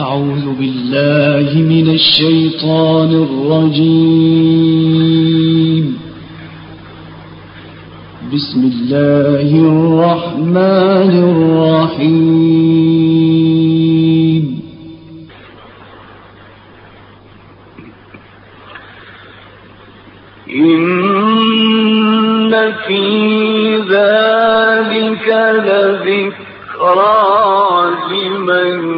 أعوذ بالله من الشيطان الرجيم. بسم الله الرحمن الرحيم. إن في ذلك لذكرى لمن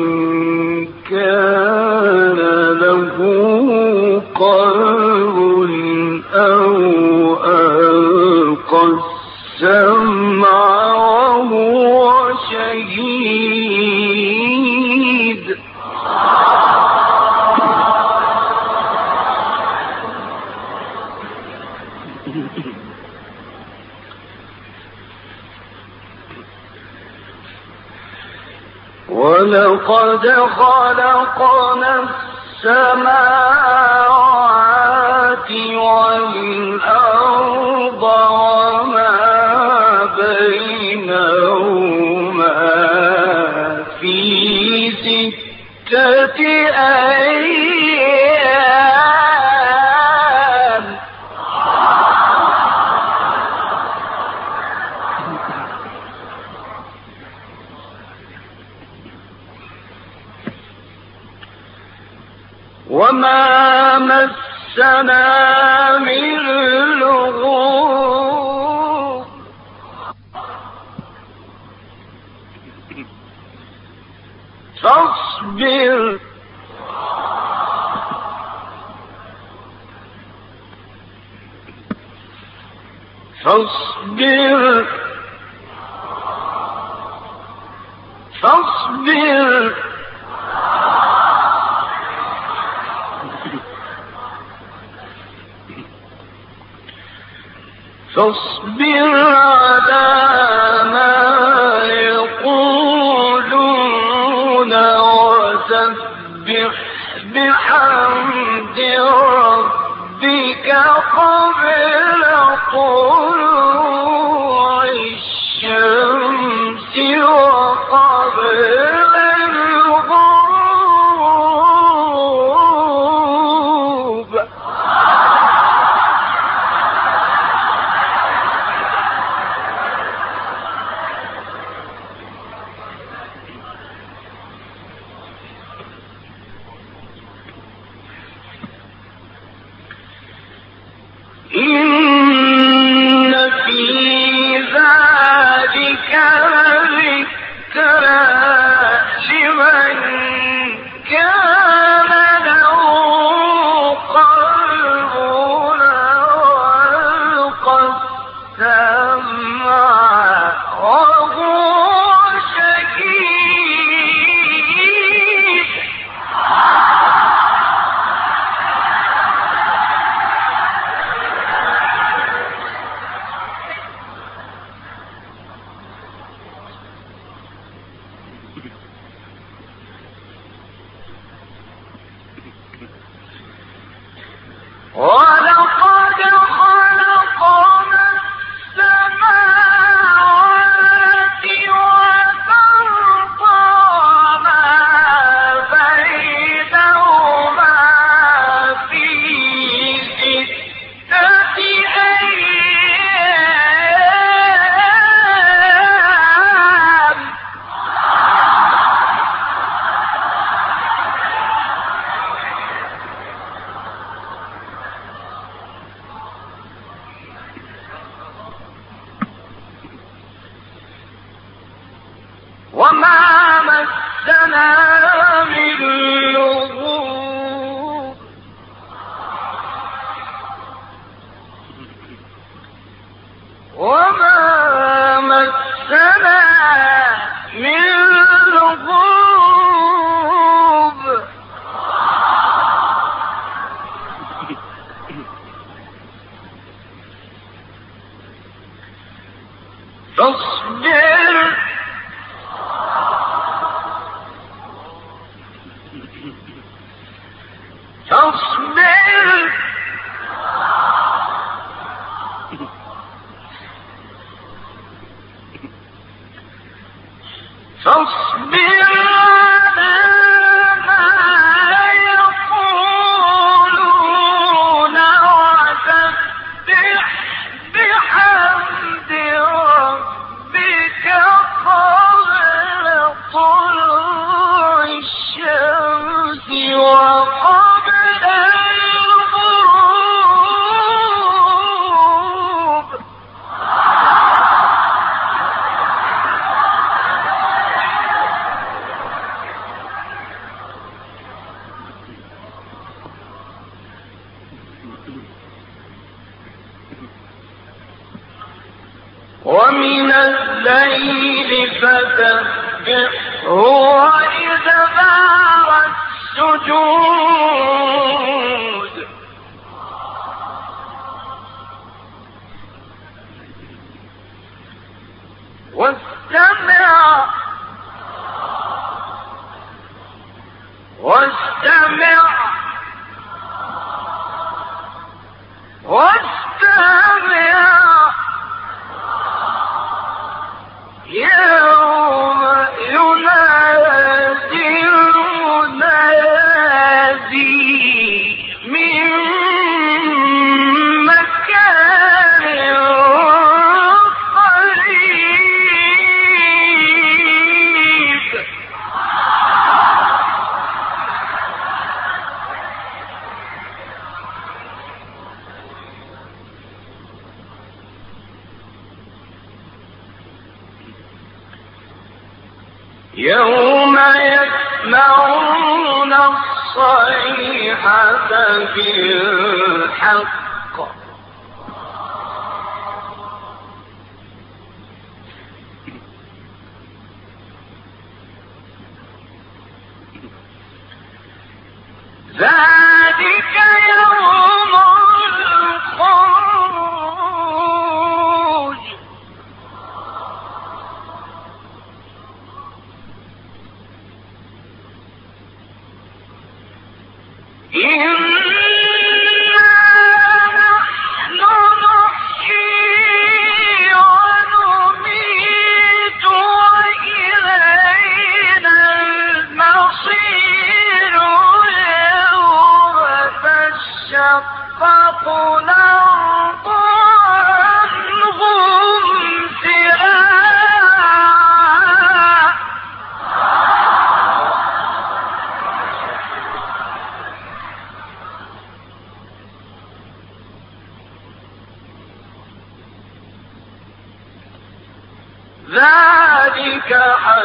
ولقد خلقنا السماوات والأرض وما مسنا من لغوب فاصبر فاصبر فاصبر بحمد ربك قبل طلوع لذكرى يا يوم يسمعون الصيحة بالحق. ذلك Yeah.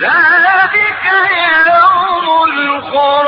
ذلك يوم الخروج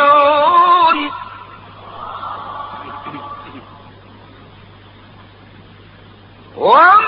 وما